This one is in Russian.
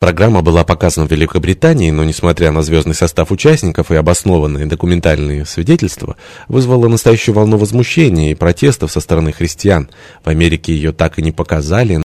Программа была показана в Великобритании, но, несмотря на звездный состав участников и обоснованные документальные свидетельства, вызвала настоящую волну возмущения и протестов со стороны христиан. В Америке ее так и не показали,